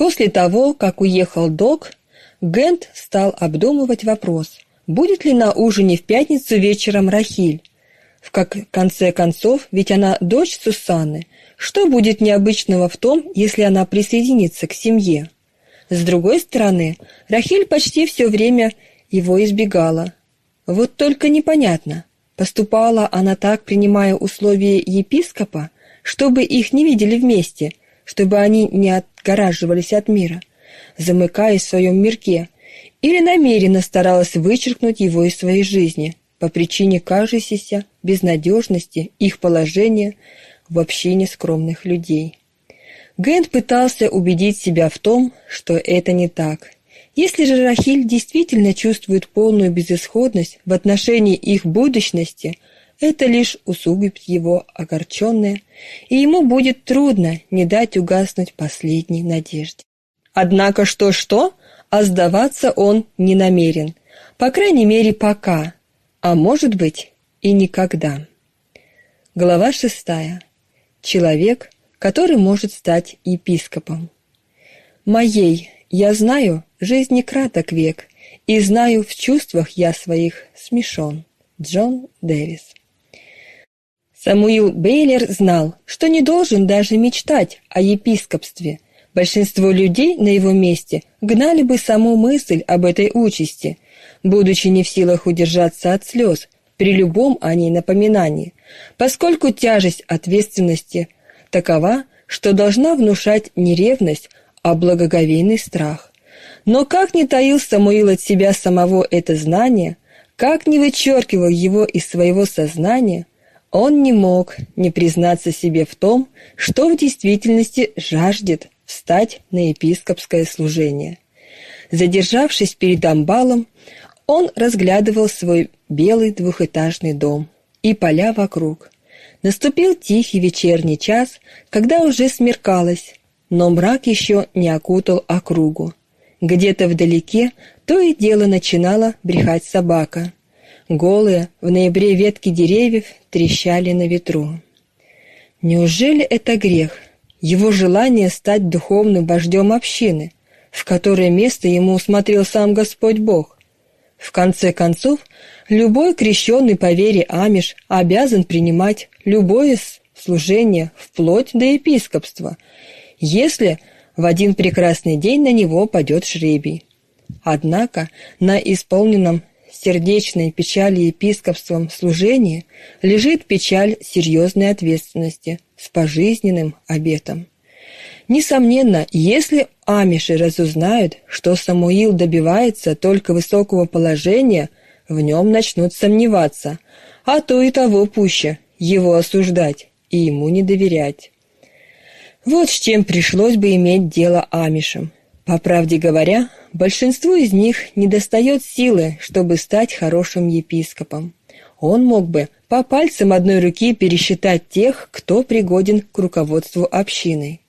После того, как уехал док, Гент стал обдумывать вопрос, будет ли на ужине в пятницу вечером Рахиль. В как конце концов, ведь она дочь Сусанны. Что будет необычного в том, если она присоединится к семье? С другой стороны, Рахиль почти все время его избегала. Вот только непонятно, поступала она так, принимая условия епископа, чтобы их не видели вместе, чтобы они не отгораживались от мира, замыкаясь в своем мирке, или намеренно старалась вычеркнуть его из своей жизни по причине кажущейся безнадежности их положения в общине скромных людей. Гэнт пытался убедить себя в том, что это не так. Если же Рахиль действительно чувствует полную безысходность в отношении их будущности, это лишь усугубит его огорченное, и ему будет трудно не дать угаснуть последней надежде. Однако что-что, а сдаваться он не намерен, по крайней мере пока, а может быть и никогда. Глава шестая. Человек, который может стать епископом. Моей, я знаю, жизни краток век, и знаю, в чувствах я своих смешон. Джон Дэвис. Самуил Бейлер знал, что не должен даже мечтать о епископстве. Большинство людей на его месте гнали бы саму мысль об этой участи, будучи не в силах удержаться от слез при любом о ней напоминании, поскольку тяжесть ответственности такова, что должна внушать не ревность, а благоговейный страх. Но как не таил Самуил от себя самого это знание, как не вычеркивал его из своего сознания, он не мог не признаться себе в том, что в действительности жаждет встать на епископское служение. Задержавшись перед амбалом, он разглядывал свой белый двухэтажный дом и поля вокруг. Наступил тихий вечерний час, когда уже смеркалось, но мрак еще не окутал округу. Где-то вдалеке то и дело начинала брехать собака. Голые в ноябре ветки деревьев трещали на ветру. Неужели это грех? Его желание стать духовным вождем общины, в которое место ему усмотрел сам Господь Бог. В конце концов, любой крещенный по вере амиш обязан принимать любое служение вплоть до епископства, если в один прекрасный день на него падет жребий. Однако на исполненном сердечной печали епископством служения лежит печаль серьезной ответственности с пожизненным обетом. Несомненно, если амиши разузнают, что Самуил добивается только высокого положения, в нем начнут сомневаться, а то и того пуще, его осуждать и ему не доверять. Вот с чем пришлось бы иметь дело амишам. По правде говоря, большинству из них недостает силы, чтобы стать хорошим епископом. Он мог бы по пальцам одной руки пересчитать тех, кто пригоден к руководству общиной.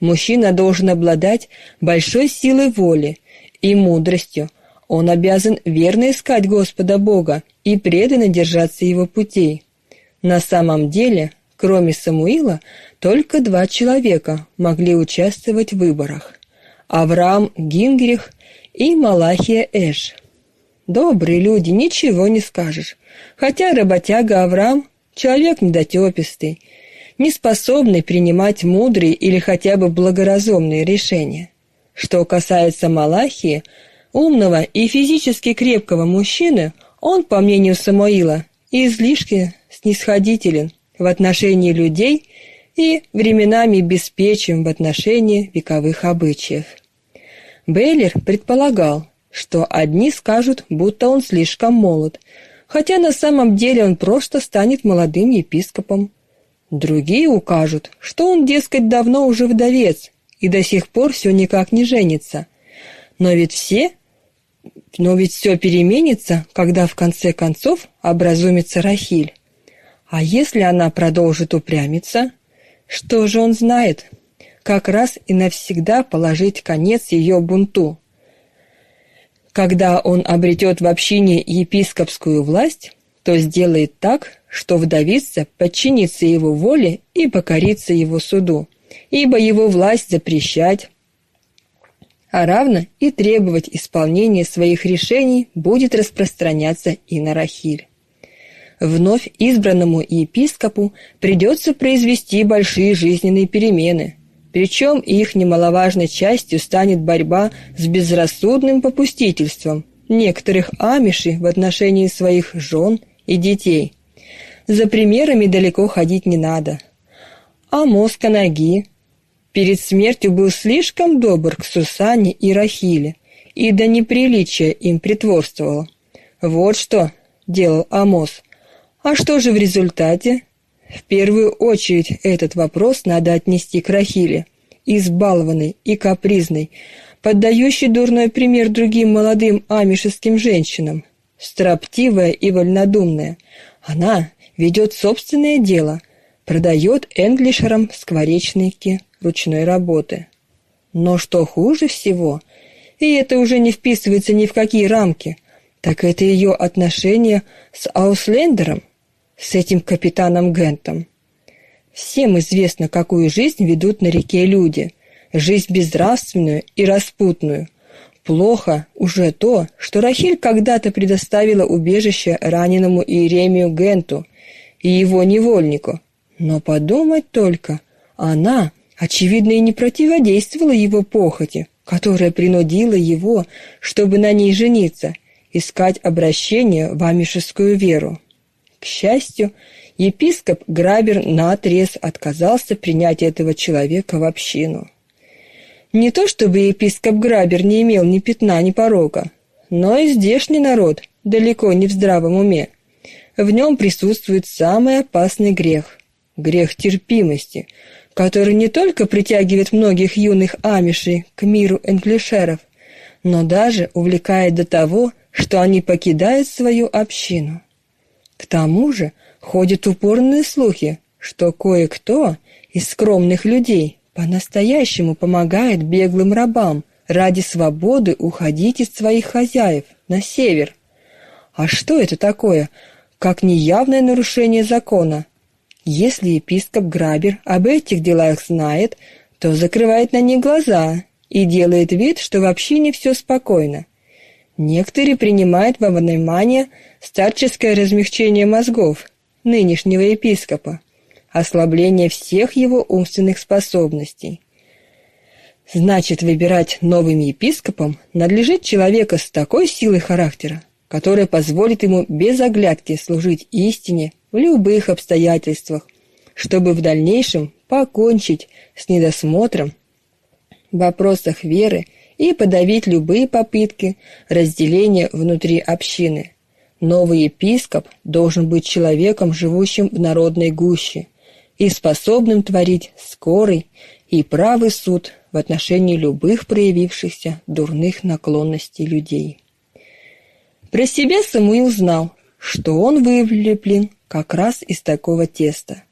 Мужчина должен обладать большой силой воли и мудростью. Он обязан верно искать Господа Бога и преданно держаться его путей. На самом деле, кроме Самуила, только два человека могли участвовать в выборах. Авраам Гингрих и Малахия Эш. Добрые люди, ничего не скажешь. Хотя работяга Авраам – человек недотепистый, неспособный принимать мудрые или хотя бы благоразумные решения. Что касается Малахии, умного и физически крепкого мужчины, он, по мнению Самуила, излишне снисходителен в отношении людей и временами беспечен в отношении вековых обычаев. Бейлер предполагал, что одни скажут, будто он слишком молод, хотя на самом деле он просто станет молодым епископом. Другие укажут, что он, дескать, давно уже вдовец и до сих пор все никак не женится. Но ведь все, но ведь все переменится, когда в конце концов образумится Рахиль. А если она продолжит упрямиться, что же он знает? Как раз и навсегда положить конец ее бунту. Когда он обретет в общине епископскую власть, то сделает так, что вдовица подчинится его воле и покорится его суду, ибо его власть запрещать, а равно и требовать исполнения своих решений будет распространяться и на Рахиль. Вновь избранному епископу придется произвести большие жизненные перемены, причем их немаловажной частью станет борьба с безрассудным попустительством некоторых амишей в отношении своих жен и детей. За примерами далеко ходить не надо. А мозг ноги перед смертью был слишком добр к Сусане и Рахиле, и до неприличия им притворствовал. Вот что делал Амос. А что же в результате? В первую очередь этот вопрос надо отнести к Рахиле, избалованной и капризной, поддающей дурной пример другим молодым амишеским женщинам, строптивая и вольнодумная. Она ведет собственное дело, продает энглишерам скворечники ручной работы. Но что хуже всего, и это уже не вписывается ни в какие рамки, так это ее отношения с Ауслендером, с этим капитаном Гентом. Всем известно, какую жизнь ведут на реке люди. Жизнь безнравственную и распутную. Плохо уже то, что Рахиль когда-то предоставила убежище раненому Иеремию Генту и его невольнику. Но подумать только, она, очевидно, и не противодействовала его похоти, которая принудила его, чтобы на ней жениться, искать обращение в амишескую веру. К счастью, епископ Грабер наотрез отказался принять этого человека в общину. Не то чтобы епископ Грабер не имел ни пятна, ни порога, но и здешний народ далеко не в здравом уме. В нем присутствует самый опасный грех – грех терпимости, который не только притягивает многих юных амишей к миру энглишеров, но даже увлекает до того, что они покидают свою общину. К тому же ходят упорные слухи, что кое-кто из скромных людей по-настоящему помогает беглым рабам ради свободы уходить из своих хозяев на север. А что это такое, как неявное нарушение закона? Если епископ Грабер об этих делах знает, то закрывает на них глаза и делает вид, что вообще не все спокойно. Некоторые принимают во внимание старческое размягчение мозгов нынешнего епископа, ослабление всех его умственных способностей. Значит, выбирать новым епископом надлежит человека с такой силой характера, которая позволит ему без оглядки служить истине в любых обстоятельствах, чтобы в дальнейшем покончить с недосмотром в вопросах веры и подавить любые попытки разделения внутри общины. Новый епископ должен быть человеком, живущим в народной гуще и способным творить скорый и правый суд в отношении любых проявившихся дурных наклонностей людей. Про себя Самуил знал, что он вылеплен как раз из такого теста.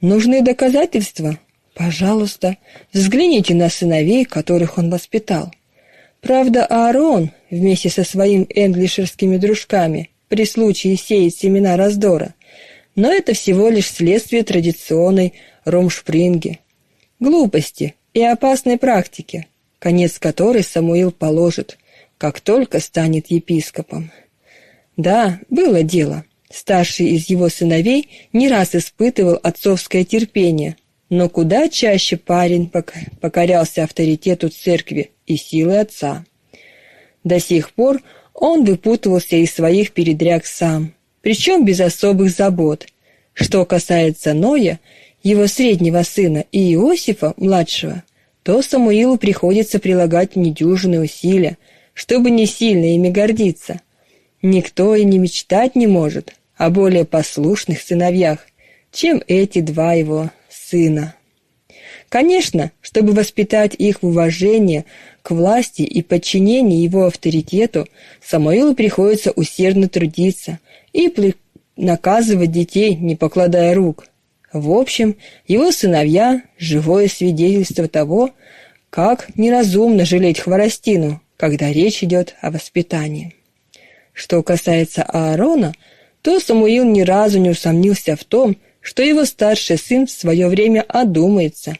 Нужны доказательства? Пожалуйста, взгляните на сыновей, которых он воспитал. Правда, Аарон вместе со своими энглишерскими дружками при случае сеет семена раздора, но это всего лишь следствие традиционной ромшпринги, глупости и опасной практики, конец которой Самуил положит, как только станет епископом. Да, было дело. Старший из его сыновей не раз испытывал отцовское терпение, но куда чаще парень покорялся авторитету церкви и силы отца. До сих пор он выпутывался из своих передряг сам, причем без особых забот. Что касается Ноя, его среднего сына и Иосифа, младшего, то Самуилу приходится прилагать недюжинные усилия, чтобы не сильно ими гордиться. Никто и не мечтать не может о более послушных сыновьях, чем эти два его сына. Конечно, чтобы воспитать их в уважение к власти и подчинении его авторитету, Самуилу приходится усердно трудиться и наказывать детей, не покладая рук. В общем, его сыновья – живое свидетельство того, как неразумно жалеть хворостину, когда речь идет о воспитании. Что касается Аарона, то Самуил ни разу не усомнился в том, что его старший сын в свое время одумается,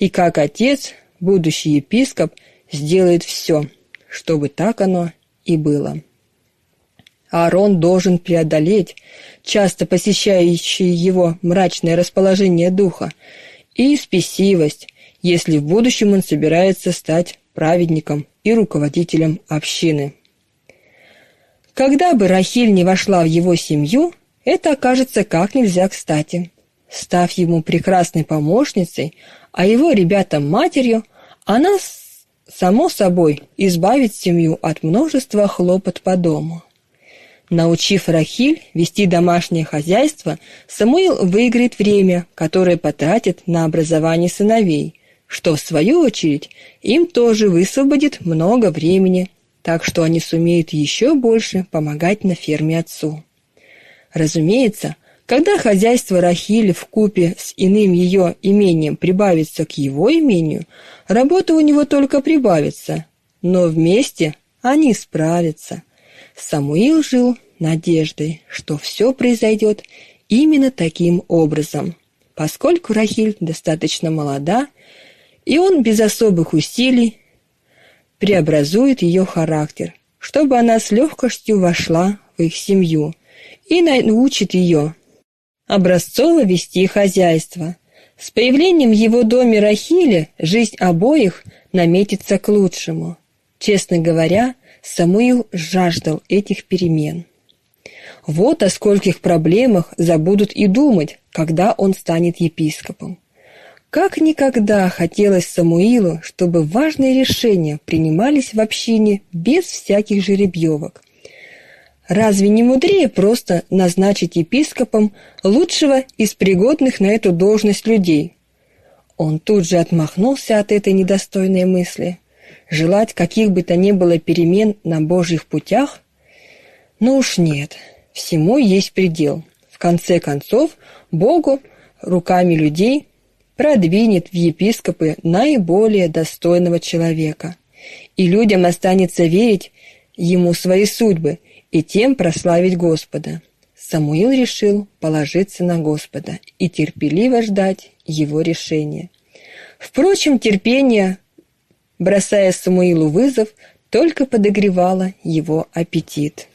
и как отец, будущий епископ, сделает все, чтобы так оно и было. Аарон должен преодолеть часто посещающие его мрачное расположение духа и спесивость, если в будущем он собирается стать праведником и руководителем общины. Когда бы Рахиль не вошла в его семью, это окажется как нельзя кстати. Став ему прекрасной помощницей, а его ребятам матерью, она, само собой, избавит семью от множества хлопот по дому. Научив Рахиль вести домашнее хозяйство, Самуил выиграет время, которое потратит на образование сыновей, что, в свою очередь, им тоже высвободит много времени, так что они сумеют еще больше помогать на ферме отцу. Разумеется, когда хозяйство Рахили в купе с иным ее имением прибавится к его имению, работа у него только прибавится, но вместе они справятся. Самуил жил надеждой, что все произойдет именно таким образом, поскольку Рахиль достаточно молода, и он без особых усилий преобразует ее характер, чтобы она с легкостью вошла в их семью и научит ее образцово вести хозяйство. С появлением его доме Рахили жизнь обоих наметится к лучшему. Честно говоря, Самуил жаждал этих перемен. Вот о скольких проблемах забудут и думать, когда он станет епископом. Как никогда хотелось Самуилу, чтобы важные решения принимались в общине без всяких жеребьевок. Разве не мудрее просто назначить епископом лучшего из пригодных на эту должность людей? Он тут же отмахнулся от этой недостойной мысли – желать каких бы то ни было перемен на Божьих путях? Ну уж нет, всему есть предел. В конце концов, Богу руками людей продвинет в епископы наиболее достойного человека, и людям останется верить ему свои судьбы и тем прославить Господа. Самуил решил положиться на Господа и терпеливо ждать его решения. Впрочем, терпение бросая Самуилу вызов, только подогревала его аппетит.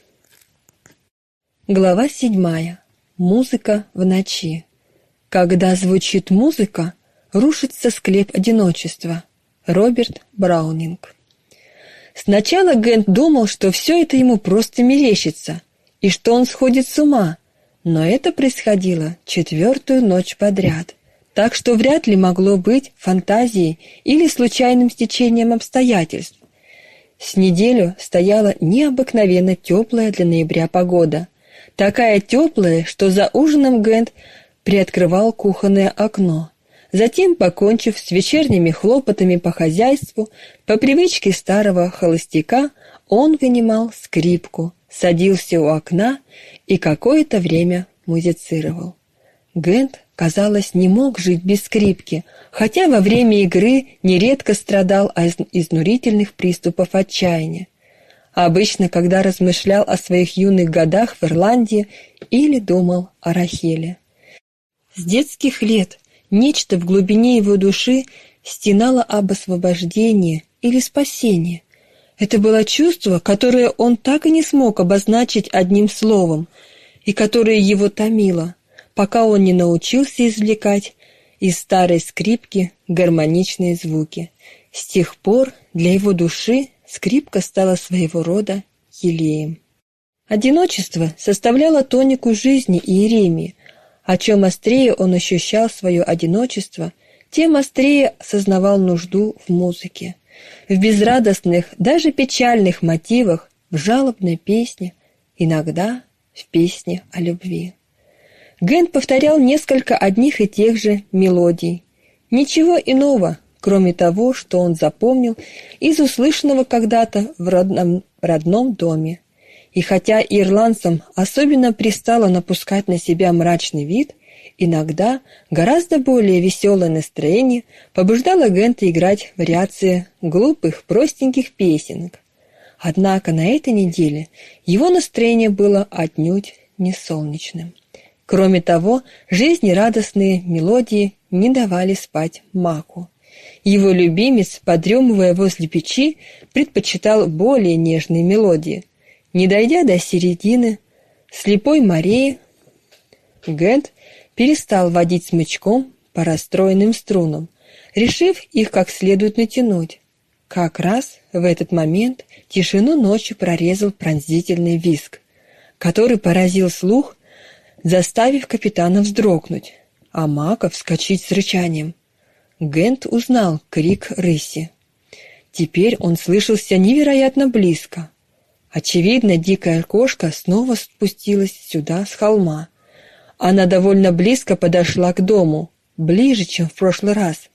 Глава седьмая. Музыка в ночи. Когда звучит музыка, рушится склеп одиночества. Роберт Браунинг. Сначала Гент думал, что все это ему просто мерещится, и что он сходит с ума, но это происходило четвертую ночь подряд так что вряд ли могло быть фантазией или случайным стечением обстоятельств. С неделю стояла необыкновенно теплая для ноября погода. Такая теплая, что за ужином Гент приоткрывал кухонное окно. Затем, покончив с вечерними хлопотами по хозяйству, по привычке старого холостяка, он вынимал скрипку, садился у окна и какое-то время музицировал. Гент казалось, не мог жить без скрипки, хотя во время игры нередко страдал от изнурительных приступов отчаяния. Обычно, когда размышлял о своих юных годах в Ирландии или думал о Рахеле. С детских лет нечто в глубине его души стенало об освобождении или спасении. Это было чувство, которое он так и не смог обозначить одним словом, и которое его томило – пока он не научился извлекать из старой скрипки гармоничные звуки. С тех пор для его души скрипка стала своего рода елеем. Одиночество составляло тонику жизни Иеремии. О чем острее он ощущал свое одиночество, тем острее осознавал нужду в музыке. В безрадостных, даже печальных мотивах, в жалобной песне, иногда в песне о любви. Ген повторял несколько одних и тех же мелодий. Ничего иного, кроме того, что он запомнил из услышанного когда-то в родном, родном доме. И хотя ирландцам особенно пристало напускать на себя мрачный вид, иногда гораздо более веселое настроение побуждало Гента играть вариации глупых, простеньких песенок. Однако на этой неделе его настроение было отнюдь не солнечным. Кроме того, жизнерадостные мелодии не давали спать Маку. Его любимец, подремывая возле печи, предпочитал более нежные мелодии. Не дойдя до середины, слепой Марии, Гент перестал водить смычком по расстроенным струнам, решив их как следует натянуть. Как раз в этот момент тишину ночи прорезал пронзительный визг, который поразил слух, заставив капитана вздрогнуть, а Мака вскочить с рычанием. Гент узнал крик рыси. Теперь он слышался невероятно близко. Очевидно, дикая кошка снова спустилась сюда с холма. Она довольно близко подошла к дому, ближе, чем в прошлый раз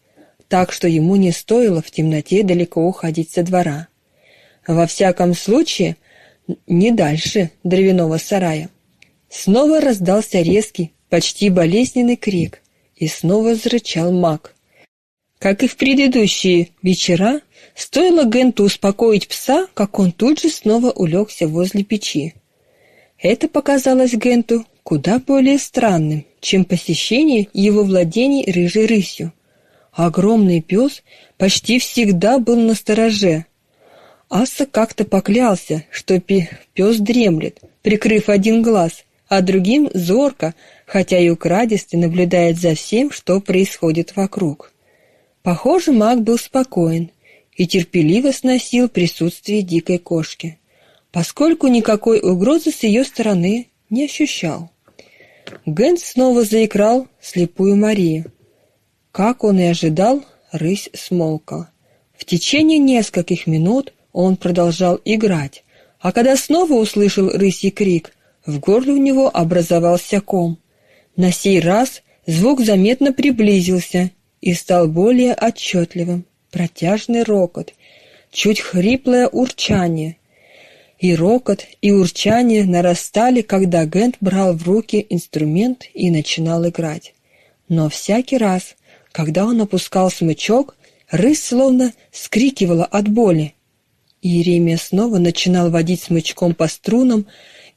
так что ему не стоило в темноте далеко уходить со двора. Во всяком случае, не дальше дровяного сарая. Снова раздался резкий, почти болезненный крик, и снова зарычал маг. Как и в предыдущие вечера, стоило Генту успокоить пса, как он тут же снова улегся возле печи. Это показалось Генту куда более странным, чем посещение его владений рыжей рысью. Огромный пес почти всегда был на стороже. Аса как-то поклялся, что пес дремлет, прикрыв один глаз, а другим зорко, хотя и украдисто наблюдает за всем, что происходит вокруг. Похоже, маг был спокоен и терпеливо сносил присутствие дикой кошки, поскольку никакой угрозы с ее стороны не ощущал. Гэнс снова заиграл слепую Марию, как он и ожидал, рысь смолкла. В течение нескольких минут он продолжал играть, а когда снова услышал рысий крик, в горле у него образовался ком. На сей раз звук заметно приблизился и стал более отчетливым. Протяжный рокот, чуть хриплое урчание. И рокот, и урчание нарастали, когда Гент брал в руки инструмент и начинал играть. Но всякий раз, когда он опускал смычок, рысь словно скрикивала от боли. Иеремия снова начинал водить смычком по струнам,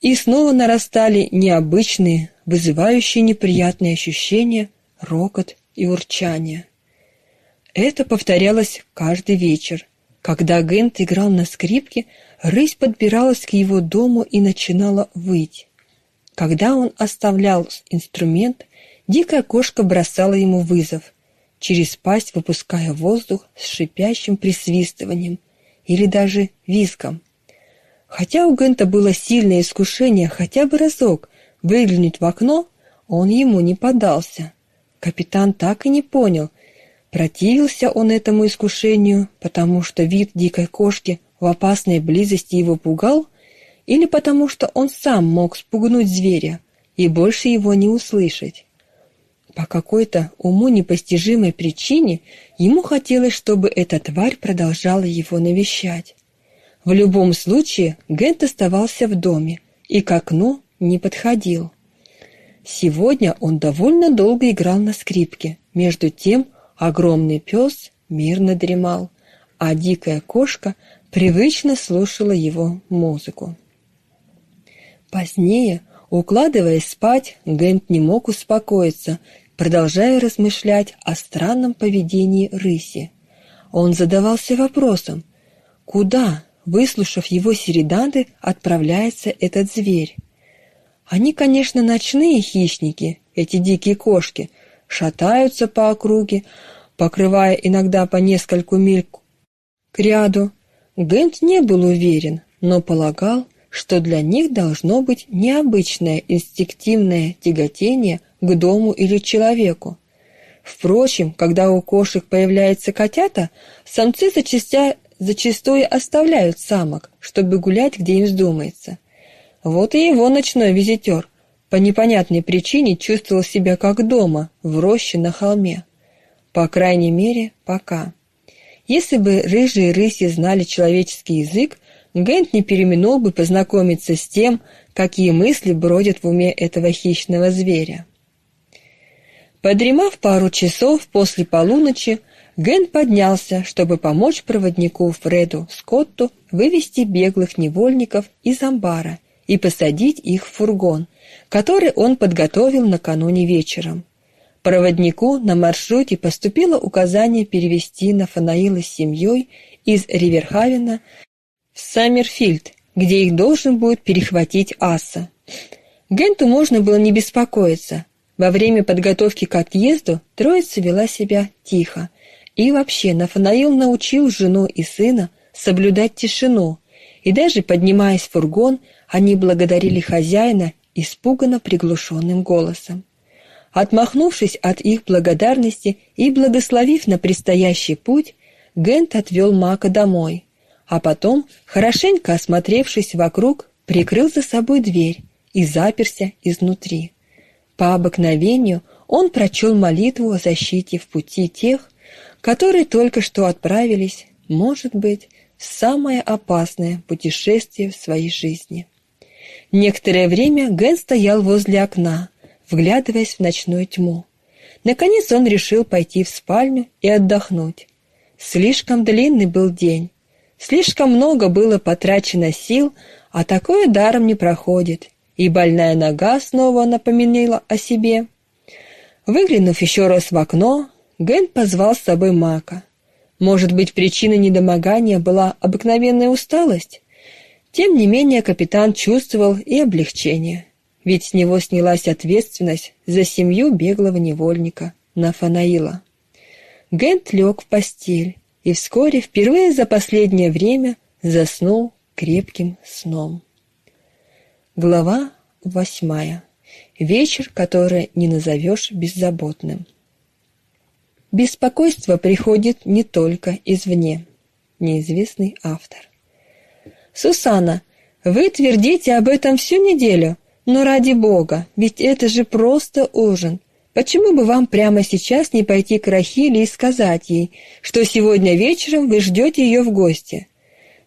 и снова нарастали необычные, вызывающие неприятные ощущения, рокот и урчание. Это повторялось каждый вечер. Когда Гент играл на скрипке, рысь подбиралась к его дому и начинала выть. Когда он оставлял инструмент, дикая кошка бросала ему вызов через пасть выпуская воздух с шипящим присвистыванием или даже визгом. Хотя у Гента было сильное искушение хотя бы разок выглянуть в окно, он ему не поддался. Капитан так и не понял, противился он этому искушению, потому что вид дикой кошки в опасной близости его пугал, или потому что он сам мог спугнуть зверя и больше его не услышать. По какой-то уму непостижимой причине ему хотелось, чтобы эта тварь продолжала его навещать. В любом случае Гент оставался в доме и к окну не подходил. Сегодня он довольно долго играл на скрипке. Между тем огромный пес мирно дремал, а дикая кошка привычно слушала его музыку. Позднее, укладываясь спать, Гент не мог успокоиться продолжая размышлять о странном поведении рыси. Он задавался вопросом, куда, выслушав его середанды, отправляется этот зверь. Они, конечно, ночные хищники, эти дикие кошки, шатаются по округе, покрывая иногда по нескольку миль к ряду. Гент не был уверен, но полагал, что для них должно быть необычное инстинктивное тяготение к дому или человеку. Впрочем, когда у кошек появляются котята, самцы зачастя, зачастую оставляют самок, чтобы гулять, где им вздумается. Вот и его ночной визитер по непонятной причине чувствовал себя как дома, в роще на холме. По крайней мере, пока. Если бы рыжие рыси знали человеческий язык, Гент не переминул бы познакомиться с тем, какие мысли бродят в уме этого хищного зверя. Подремав пару часов после полуночи, Ген поднялся, чтобы помочь проводнику Фреду Скотту вывести беглых невольников из амбара и посадить их в фургон, который он подготовил накануне вечером. Проводнику на маршруте поступило указание перевести Нафанаила с семьей из Риверхавена в Саммерфилд, где их должен будет перехватить Аса. Генту можно было не беспокоиться. Во время подготовки к отъезду троица вела себя тихо. И вообще Нафанаил научил жену и сына соблюдать тишину, и даже поднимаясь в фургон, они благодарили хозяина испуганно приглушенным голосом. Отмахнувшись от их благодарности и благословив на предстоящий путь, Гент отвел Мака домой, а потом, хорошенько осмотревшись вокруг, прикрыл за собой дверь и заперся изнутри. По обыкновению он прочел молитву о защите в пути тех, которые только что отправились, может быть, в самое опасное путешествие в своей жизни. Некоторое время Ген стоял возле окна, вглядываясь в ночную тьму. Наконец он решил пойти в спальню и отдохнуть. Слишком длинный был день, слишком много было потрачено сил, а такое даром не проходит, и больная нога снова напоминала о себе. Выглянув еще раз в окно, Ген позвал с собой Мака. Может быть, причиной недомогания была обыкновенная усталость? Тем не менее, капитан чувствовал и облегчение, ведь с него снялась ответственность за семью беглого невольника Нафанаила. Гент лег в постель и вскоре, впервые за последнее время, заснул крепким сном. Глава восьмая. Вечер, который не назовешь беззаботным. Беспокойство приходит не только извне. Неизвестный автор. Сусана, вы твердите об этом всю неделю, но ради бога, ведь это же просто ужин. Почему бы вам прямо сейчас не пойти к Рахиле и сказать ей, что сегодня вечером вы ждете ее в гости?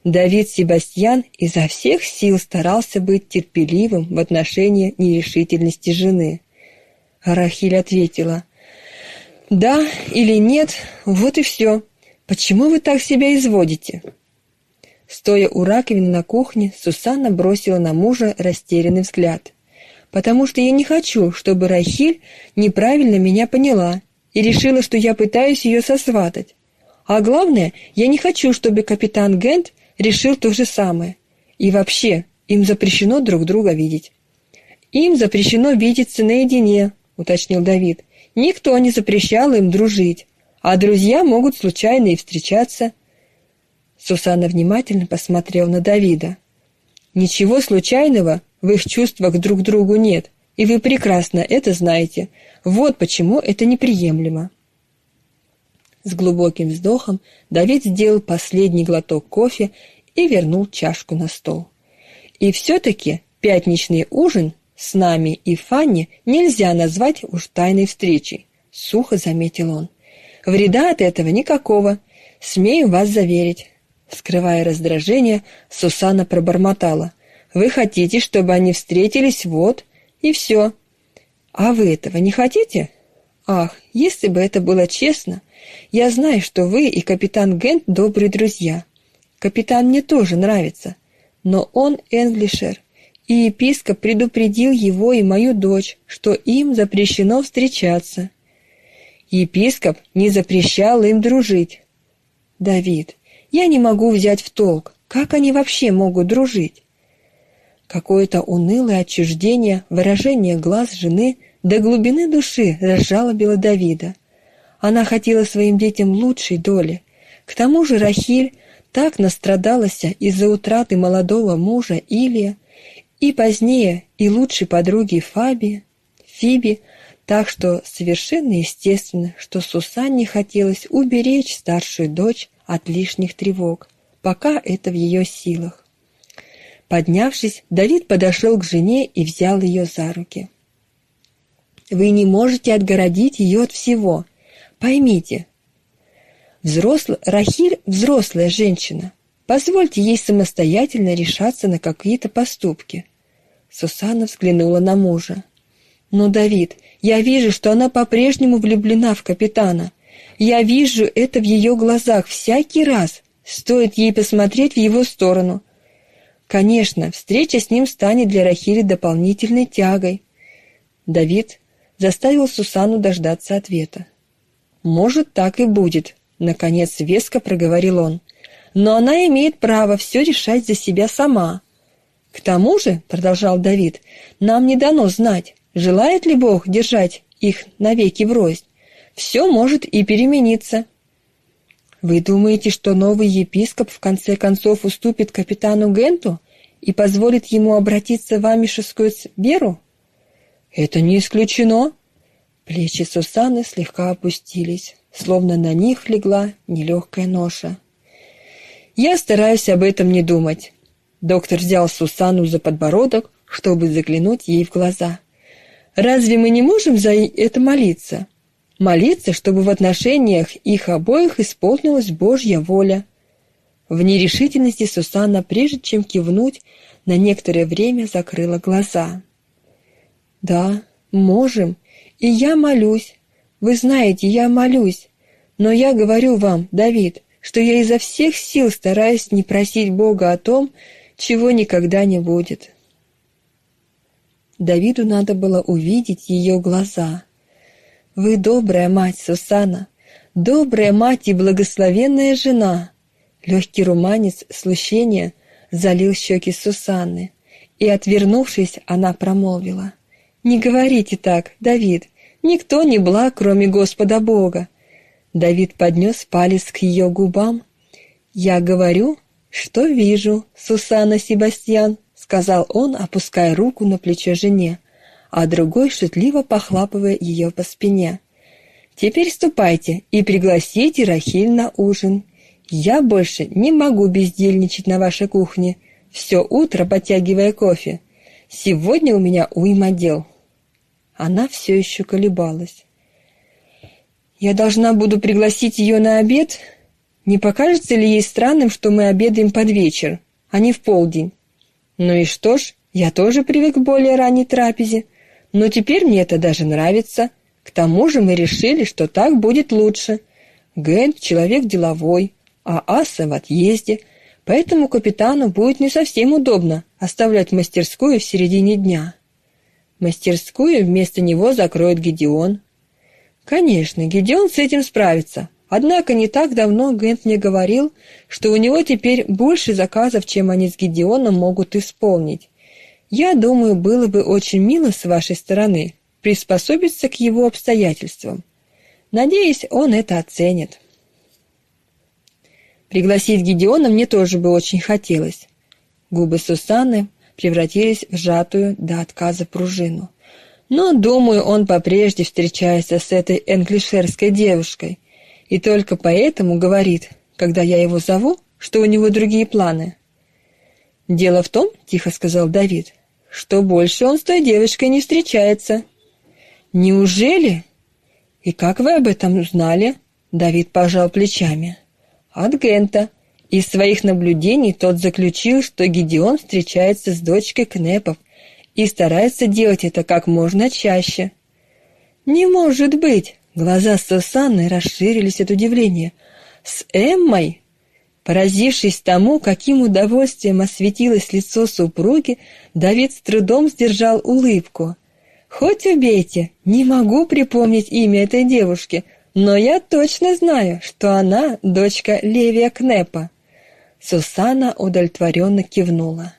Давид Себастьян изо всех сил старался быть терпеливым в отношении нерешительности жены. Рахиль ответила, «Да или нет, вот и все. Почему вы так себя изводите?» Стоя у раковины на кухне, Сусанна бросила на мужа растерянный взгляд. «Потому что я не хочу, чтобы Рахиль неправильно меня поняла и решила, что я пытаюсь ее сосватать. А главное, я не хочу, чтобы капитан Гент решил то же самое. И вообще, им запрещено друг друга видеть. Им запрещено видеться наедине, уточнил Давид. Никто не запрещал им дружить, а друзья могут случайно и встречаться. Сусанна внимательно посмотрел на Давида. Ничего случайного в их чувствах друг к другу нет, и вы прекрасно это знаете. Вот почему это неприемлемо. С глубоким вздохом Давид сделал последний глоток кофе и вернул чашку на стол. И все-таки пятничный ужин с нами и Фанни нельзя назвать уж тайной встречей, сухо заметил он. Вреда от этого никакого, смею вас заверить. Скрывая раздражение, Сусана пробормотала. «Вы хотите, чтобы они встретились вот, и все. А вы этого не хотите?» «Ах, если бы это было честно, я знаю, что вы и капитан Гент добрые друзья. Капитан мне тоже нравится, но он энглишер, и епископ предупредил его и мою дочь, что им запрещено встречаться. Епископ не запрещал им дружить. Давид, я не могу взять в толк, как они вообще могут дружить. Какое-то унылое отчуждение, выражение глаз жены до глубины души разжалобило Давида. Она хотела своим детям лучшей доли. К тому же Рахиль так настрадалась из-за утраты молодого мужа Илия, и позднее и лучшей подруги Фаби, Фиби, так что совершенно естественно, что Сусанне хотелось уберечь старшую дочь от лишних тревог, пока это в ее силах. Поднявшись, Давид подошел к жене и взял ее за руки. «Вы не можете отгородить ее от всего», Поймите, взрослый, Рахиль – взрослая женщина. Позвольте ей самостоятельно решаться на какие-то поступки. Сусанна взглянула на мужа. Но, Давид, я вижу, что она по-прежнему влюблена в капитана. Я вижу это в ее глазах всякий раз. Стоит ей посмотреть в его сторону. Конечно, встреча с ним станет для Рахили дополнительной тягой. Давид заставил Сусану дождаться ответа. «Может, так и будет», — наконец веско проговорил он. «Но она имеет право все решать за себя сама». «К тому же», — продолжал Давид, — «нам не дано знать, желает ли Бог держать их навеки врозь. Все может и перемениться». «Вы думаете, что новый епископ в конце концов уступит капитану Генту и позволит ему обратиться в амишескую веру?» «Это не исключено». Плечи Сусаны слегка опустились, словно на них легла нелегкая ноша. «Я стараюсь об этом не думать». Доктор взял Сусану за подбородок, чтобы заглянуть ей в глаза. «Разве мы не можем за это молиться?» Молиться, чтобы в отношениях их обоих исполнилась Божья воля. В нерешительности Сусанна, прежде чем кивнуть, на некоторое время закрыла глаза. «Да, можем, и я молюсь. Вы знаете, я молюсь. Но я говорю вам, Давид, что я изо всех сил стараюсь не просить Бога о том, чего никогда не будет». Давиду надо было увидеть ее глаза. Вы добрая мать, Сусана, добрая мать и благословенная жена. Легкий руманец слущения залил щеки Сусанны, и, отвернувшись, она промолвила. «Не говорите так, Давид, никто не благ, кроме Господа Бога». Давид поднес палец к ее губам. «Я говорю, что вижу, Сусана Себастьян», — сказал он, опуская руку на плечо жене а другой шутливо похлапывая ее по спине. «Теперь ступайте и пригласите Рахиль на ужин. Я больше не могу бездельничать на вашей кухне, все утро подтягивая кофе. Сегодня у меня уйма дел». Она все еще колебалась. «Я должна буду пригласить ее на обед? Не покажется ли ей странным, что мы обедаем под вечер, а не в полдень? Ну и что ж, я тоже привык к более ранней трапезе. Но теперь мне это даже нравится. К тому же мы решили, что так будет лучше. Гент — человек деловой, а Аса в отъезде, поэтому капитану будет не совсем удобно оставлять мастерскую в середине дня. Мастерскую вместо него закроет Гедеон. Конечно, Гедеон с этим справится. Однако не так давно Гент мне говорил, что у него теперь больше заказов, чем они с Гедеоном могут исполнить. Я думаю, было бы очень мило с вашей стороны приспособиться к его обстоятельствам. Надеюсь, он это оценит. Пригласить Гедеона мне тоже бы очень хотелось. Губы Сусанны превратились в сжатую до отказа пружину. Но, думаю, он попрежде встречается с этой энглишерской девушкой. И только поэтому говорит, когда я его зову, что у него другие планы. «Дело в том, — тихо сказал Давид, что больше он с той девочкой не встречается. Неужели? И как вы об этом узнали? Давид пожал плечами. От Гента. Из своих наблюдений тот заключил, что Гедеон встречается с дочкой Кнепов и старается делать это как можно чаще. «Не может быть!» Глаза Сусанны расширились от удивления. «С Эммой?» Поразившись тому, каким удовольствием осветилось лицо супруги, Давид с трудом сдержал улыбку. «Хоть убейте, не могу припомнить имя этой девушки, но я точно знаю, что она дочка Левия Кнепа». Сусана удовлетворенно кивнула.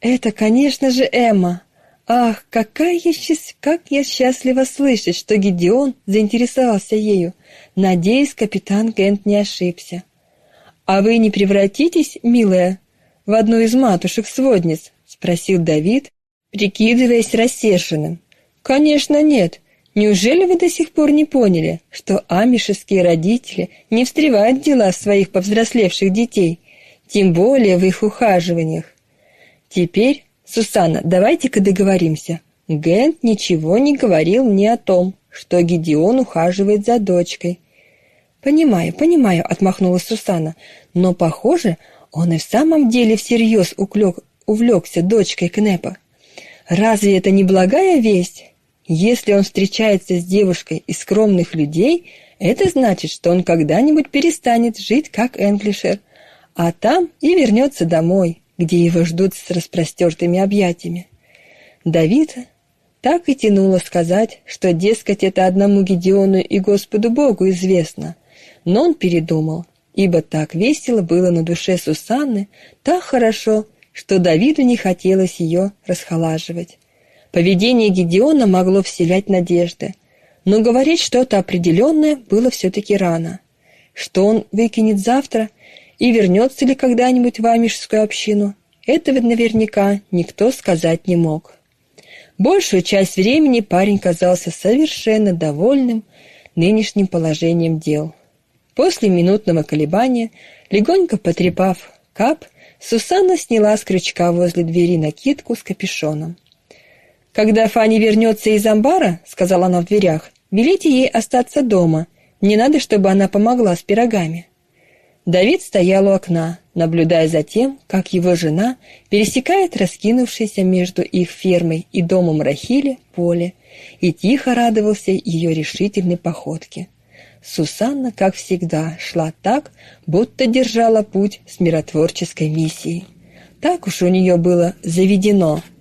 «Это, конечно же, Эмма. Ах, какая я счаст... как я счастлива слышать, что Гедеон заинтересовался ею. Надеюсь, капитан Гент не ошибся». «А вы не превратитесь, милая, в одну из матушек-сводниц?» — спросил Давид, прикидываясь рассерженным. «Конечно нет. Неужели вы до сих пор не поняли, что амишеские родители не встревают в дела своих повзрослевших детей, тем более в их ухаживаниях? Теперь, Сусанна, давайте-ка договоримся. Гент ничего не говорил мне о том, что Гедеон ухаживает за дочкой. «Понимаю, понимаю», — отмахнулась Сусана. «Но, похоже, он и в самом деле всерьез уклёк, увлекся дочкой Кнепа. Разве это не благая весть? Если он встречается с девушкой из скромных людей, это значит, что он когда-нибудь перестанет жить как Энглишер, а там и вернется домой, где его ждут с распростертыми объятиями. Давид Так и тянуло сказать, что, дескать, это одному Гедеону и Господу Богу известно. Но он передумал, ибо так весело было на душе Сусанны, так хорошо, что Давиду не хотелось ее расхолаживать. Поведение Гедеона могло вселять надежды, но говорить что-то определенное было все-таки рано. Что он выкинет завтра и вернется ли когда-нибудь в амишскую общину, этого наверняка никто сказать не мог. Большую часть времени парень казался совершенно довольным нынешним положением дел. После минутного колебания, легонько потрепав кап, Сусанна сняла с крючка возле двери накидку с капюшоном. «Когда Фанни вернется из амбара, — сказала она в дверях, — велите ей остаться дома. Не надо, чтобы она помогла с пирогами». Давид стоял у окна, наблюдая за тем, как его жена пересекает раскинувшееся между их фермой и домом Рахили поле, и тихо радовался ее решительной походке. Сусанна, как всегда, шла так, будто держала путь с миротворческой миссией. Так уж у нее было заведено –